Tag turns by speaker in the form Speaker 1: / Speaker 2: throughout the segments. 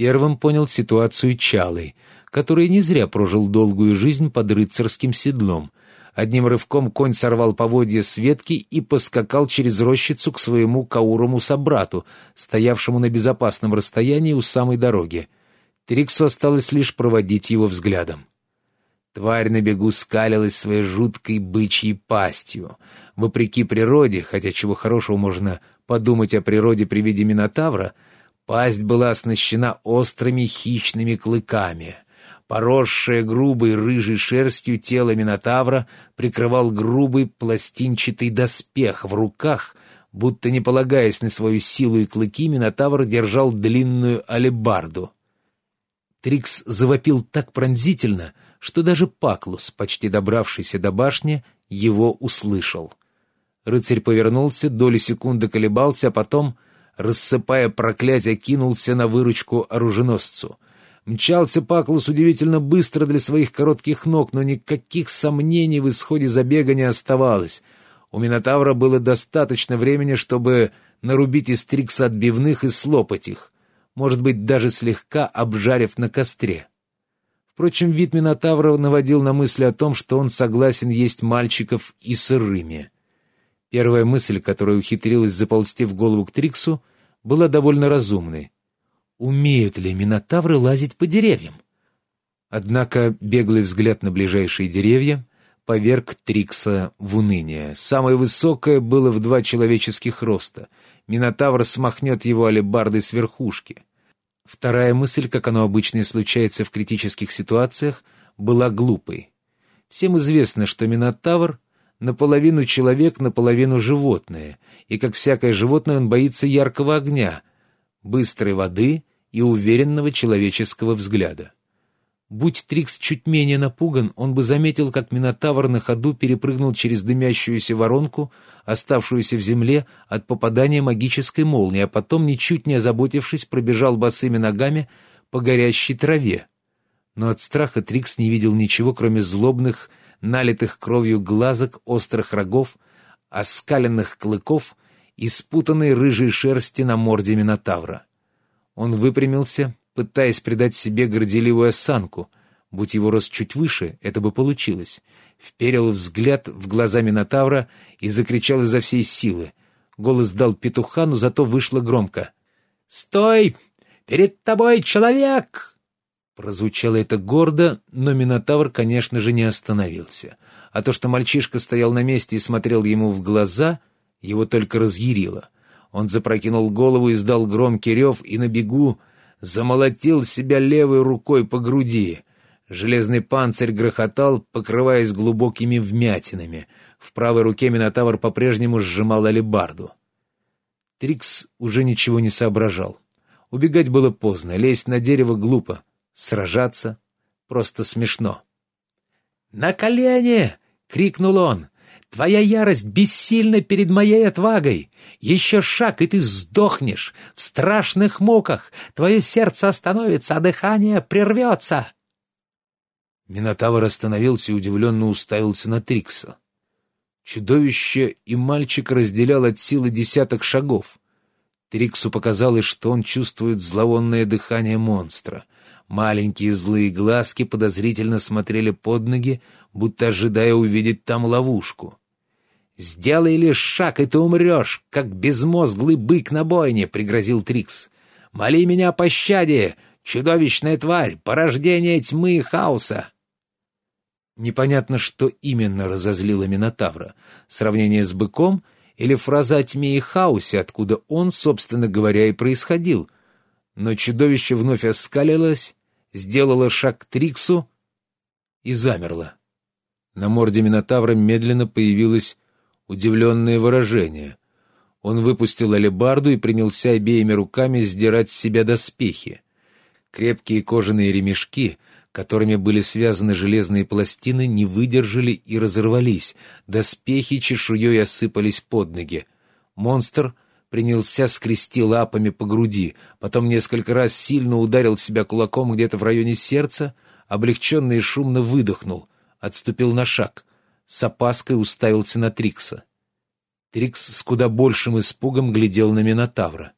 Speaker 1: Первым понял ситуацию Чалый, который не зря прожил долгую жизнь под рыцарским седлом. Одним рывком конь сорвал поводья с ветки и поскакал через рощицу к своему каурому собрату, стоявшему на безопасном расстоянии у самой дороги. Триксу осталось лишь проводить его взглядом. Тварь на бегу скалилась своей жуткой бычьей пастью. Вопреки природе, хотя чего хорошего можно подумать о природе при виде Минотавра, пасть была оснащена острыми хищными клыками. Поросшее грубой рыжей шерстью тело Минотавра прикрывал грубый пластинчатый доспех в руках, будто не полагаясь на свою силу и клыки, Минотавр держал длинную алебарду. Трикс завопил так пронзительно, что даже Паклус, почти добравшийся до башни, его услышал. Рыцарь повернулся, доли секунды колебался, а потом, рассыпая проклятие, кинулся на выручку оруженосцу. Мчался Паклус удивительно быстро для своих коротких ног, но никаких сомнений в исходе забега не оставалось. У Минотавра было достаточно времени, чтобы нарубить из Трикса отбивных и слопать их может быть, даже слегка обжарив на костре. Впрочем, вид Минотавра наводил на мысли о том, что он согласен есть мальчиков и сырыми. Первая мысль, которая ухитрилась заползти в голову к Триксу, была довольно разумной. Умеют ли Минотавры лазить по деревьям? Однако беглый взгляд на ближайшие деревья поверг Трикса в уныние. Самое высокое было в два человеческих роста. Минотавр смахнет его алебардой с верхушки. Вторая мысль, как оно обычно и случается в критических ситуациях, была глупой. Всем известно, что Минотавр — наполовину человек, наполовину животное, и, как всякое животное, он боится яркого огня, быстрой воды и уверенного человеческого взгляда. Будь Трикс чуть менее напуган, он бы заметил, как Минотавр на ходу перепрыгнул через дымящуюся воронку, оставшуюся в земле от попадания магической молнии, а потом, ничуть не озаботившись, пробежал босыми ногами по горящей траве. Но от страха Трикс не видел ничего, кроме злобных, налитых кровью глазок, острых рогов, оскаленных клыков и спутанной рыжей шерсти на морде Минотавра. Он выпрямился, пытаясь придать себе горделивую осанку. Будь его рост чуть выше, это бы получилось. Вперил взгляд в глаза Минотавра и закричал изо всей силы. Голос дал петуха, но зато вышло громко. «Стой! Перед тобой человек!» Прозвучало это гордо, но Минотавр, конечно же, не остановился. А то, что мальчишка стоял на месте и смотрел ему в глаза, его только разъярило. Он запрокинул голову, издал громкий рев и на бегу замолотил себя левой рукой по груди. Железный панцирь грохотал, покрываясь глубокими вмятинами. В правой руке Минотавр по-прежнему сжимал алебарду. Трикс уже ничего не соображал. Убегать было поздно, лезть на дерево глупо, сражаться просто смешно. «На колени!» — крикнул он. Твоя ярость бессильна перед моей отвагой. Еще шаг, и ты сдохнешь в страшных муках. Твое сердце остановится, а дыхание прервется. Минотавр остановился и удивленно уставился на Трикса. Чудовище и мальчик разделял от силы десяток шагов. Триксу показалось, что он чувствует зловонное дыхание монстра. Маленькие злые глазки подозрительно смотрели под ноги, будто ожидая увидеть там ловушку. «Сделай лишь шаг, и ты умрешь, как безмозглый бык на бойне», — пригрозил Трикс. «Моли меня о пощаде, чудовищная тварь, порождение тьмы и хаоса». Непонятно, что именно разозлило Минотавра. Сравнение с быком или фраза о тьме и хаосе, откуда он, собственно говоря, и происходил. Но чудовище вновь оскалилось, сделало шаг к Триксу и замерло. На морде Минотавра медленно появилась удивленное выражение. Он выпустил алебарду и принялся обеими руками сдирать с себя доспехи. Крепкие кожаные ремешки, которыми были связаны железные пластины, не выдержали и разорвались, доспехи чешуей осыпались под ноги. Монстр принялся скрести лапами по груди, потом несколько раз сильно ударил себя кулаком где-то в районе сердца, облегченно и шумно выдохнул, отступил на шаг — с опаской уставился на Трикса. Трикс с куда большим испугом глядел на Минотавра.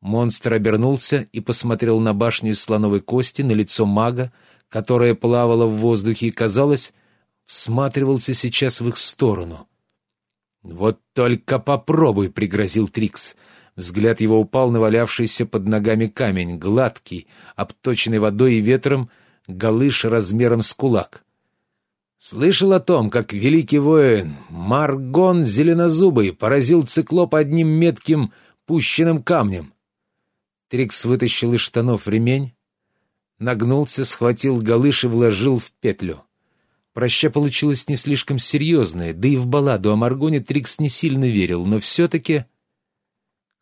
Speaker 1: Монстр обернулся и посмотрел на башню из слоновой кости, на лицо мага, которое плавало в воздухе и, казалось, всматривался сейчас в их сторону. «Вот только попробуй!» — пригрозил Трикс. Взгляд его упал на валявшийся под ногами камень, гладкий, обточенный водой и ветром, галыш размером с кулак. Слышал о том, как великий воин Маргон Зеленозубый поразил циклоп одним метким пущенным камнем. Трикс вытащил из штанов ремень, нагнулся, схватил галыш и вложил в петлю. Проща получилась не слишком серьезная, да и в балладу о Маргоне Трикс не сильно верил, но все-таки...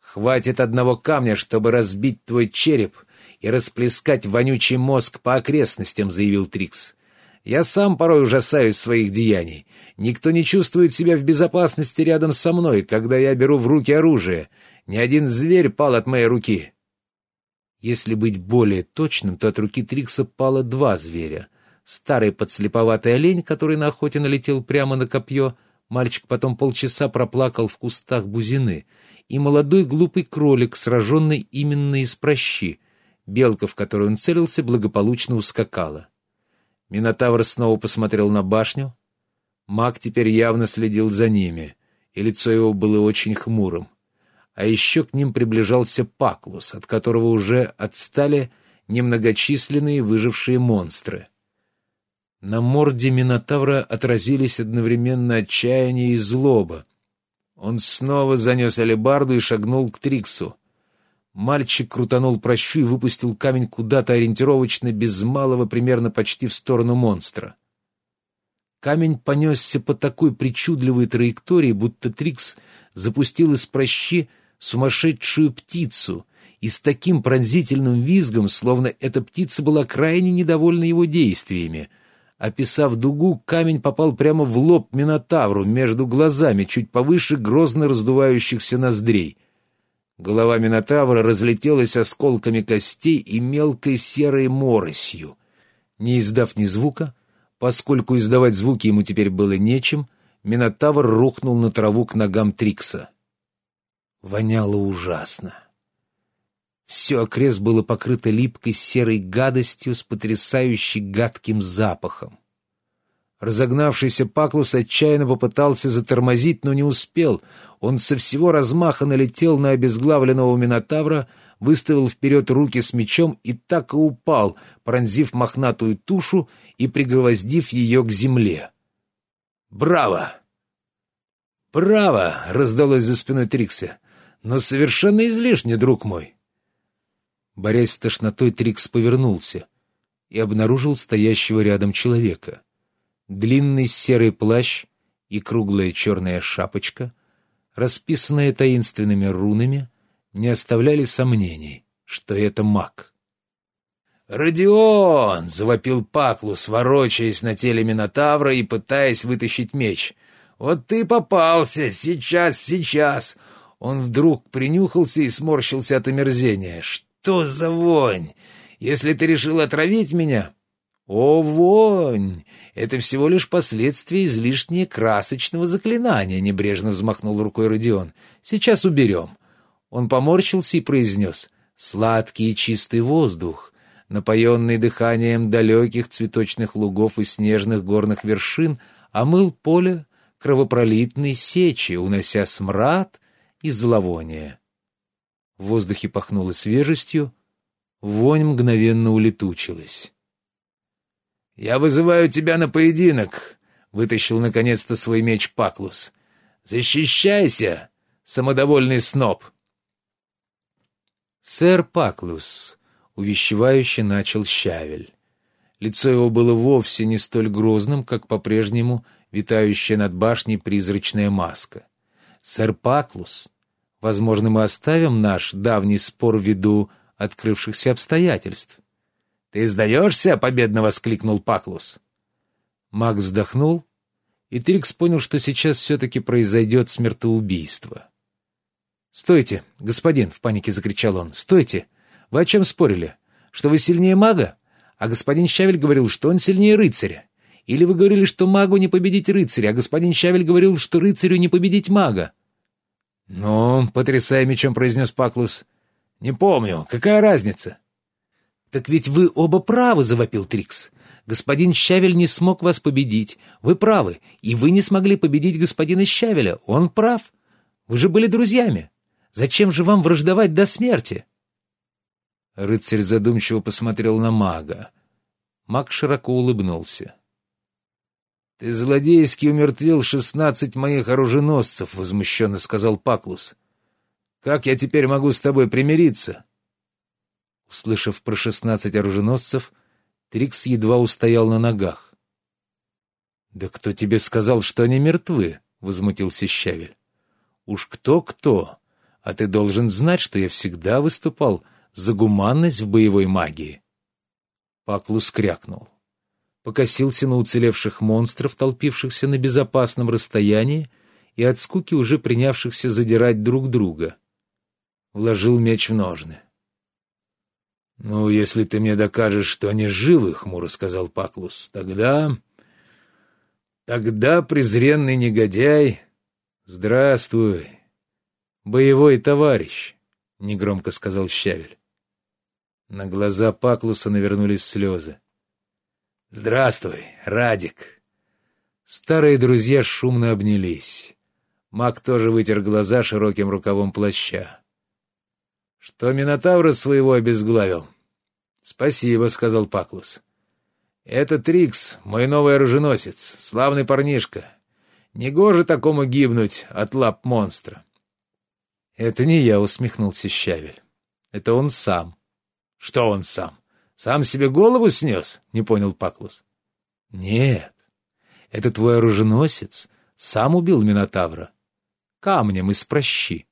Speaker 1: «Хватит одного камня, чтобы разбить твой череп и расплескать вонючий мозг по окрестностям», — заявил Трикс. «Я сам порой ужасаюсь своих деяний. Никто не чувствует себя в безопасности рядом со мной, когда я беру в руки оружие. Ни один зверь пал от моей руки». Если быть более точным, то от руки Трикса пало два зверя — Старый подслеповатый олень, который на охоте налетел прямо на копье, мальчик потом полчаса проплакал в кустах бузины, и молодой глупый кролик, сраженный именно из прощи, белка, в которую он целился, благополучно ускакала. Минотавр снова посмотрел на башню. Маг теперь явно следил за ними, и лицо его было очень хмурым. А еще к ним приближался Паклус, от которого уже отстали немногочисленные выжившие монстры. На морде Минотавра отразились одновременно отчаяние и злоба. Он снова занес алебарду и шагнул к Триксу. Мальчик крутанул прощу и выпустил камень куда-то ориентировочно, без малого, примерно почти в сторону монстра. Камень понесся по такой причудливой траектории, будто Трикс запустил из прощи сумасшедшую птицу и с таким пронзительным визгом, словно эта птица была крайне недовольна его действиями — Описав дугу, камень попал прямо в лоб Минотавру, между глазами, чуть повыше грозно раздувающихся ноздрей. Голова Минотавра разлетелась осколками костей и мелкой серой моросью. Не издав ни звука, поскольку издавать звуки ему теперь было нечем, Минотавр рухнул на траву к ногам Трикса. Воняло ужасно. Все окрест было покрыто липкой серой гадостью с потрясающе гадким запахом. Разогнавшийся Паклус отчаянно попытался затормозить, но не успел. Он со всего размаха налетел на обезглавленного Минотавра, выставил вперед руки с мечом и так и упал, пронзив мохнатую тушу и пригвоздив ее к земле. «Браво!» «Браво!» — раздалось за спиной Трикса. «Но совершенно излишне, друг мой!» Борясь с тошнотой, Трикс повернулся и обнаружил стоящего рядом человека. Длинный серый плащ и круглая черная шапочка, расписанная таинственными рунами, не оставляли сомнений, что это маг. «Родион!» — завопил Паклус, ворочаясь на теле Минотавра и пытаясь вытащить меч. «Вот ты попался! Сейчас, сейчас!» Он вдруг принюхался и сморщился от омерзения что за вонь? Если ты решил отравить меня...» «О, вонь! Это всего лишь последствия излишне красочного заклинания», — небрежно взмахнул рукой Родион. «Сейчас уберем». Он поморщился и произнес. «Сладкий и чистый воздух, напоенный дыханием далеких цветочных лугов и снежных горных вершин, омыл поле кровопролитной сечи, унося смрад и зловоние. В воздухе пахнуло свежестью, вонь мгновенно улетучилась. «Я вызываю тебя на поединок!» — вытащил наконец-то свой меч Паклус. «Защищайся, самодовольный сноб!» «Сэр Паклус», — увещевающе начал Щавель. Лицо его было вовсе не столь грозным, как по-прежнему витающая над башней призрачная маска. «Сэр Паклус, Возможно, мы оставим наш давний спор ввиду открывшихся обстоятельств. «Ты сдаешься?» — победно воскликнул Паклус. Маг вздохнул, и Трикс понял, что сейчас все-таки произойдет смертоубийство. «Стойте, господин!» — в панике закричал он. «Стойте! Вы о чем спорили? Что вы сильнее мага? А господин Щавель говорил, что он сильнее рыцаря. Или вы говорили, что магу не победить рыцаря, а господин Щавель говорил, что рыцарю не победить мага? «Ну, потрясая мечом», — произнес Паклус. «Не помню. Какая разница?» «Так ведь вы оба правы», — завопил Трикс. «Господин Щавель не смог вас победить. Вы правы. И вы не смогли победить господина Щавеля. Он прав. Вы же были друзьями. Зачем же вам враждовать до смерти?» Рыцарь задумчиво посмотрел на мага. Маг широко улыбнулся. «Ты злодейски умертвил шестнадцать моих оруженосцев», — возмущенно сказал Паклус. «Как я теперь могу с тобой примириться?» Услышав про шестнадцать оруженосцев, Трикс едва устоял на ногах. «Да кто тебе сказал, что они мертвы?» — возмутился Щавель. «Уж кто-кто, а ты должен знать, что я всегда выступал за гуманность в боевой магии». Паклус крякнул. Покосился на уцелевших монстров, толпившихся на безопасном расстоянии, и от скуки уже принявшихся задирать друг друга. Вложил меч в ножны. «Ну, если ты мне докажешь, что они живы, — хмуро сказал Паклус, — тогда... Тогда, презренный негодяй, здравствуй, боевой товарищ, — негромко сказал Щавель. На глаза Паклуса навернулись слезы. «Здравствуй, Радик!» Старые друзья шумно обнялись. Маг тоже вытер глаза широким рукавом плаща. «Что Минотавра своего обезглавил?» «Спасибо», — сказал Паклус. «Это Трикс, мой новый оруженосец, славный парнишка. Негоже такому гибнуть от лап монстра». «Это не я», — усмехнулся Щавель. «Это он сам». «Что он сам? Сам себе голову снес?» — не понял Паклус. «Нет, это твой оруженосец сам убил Минотавра. Камнем из прощи».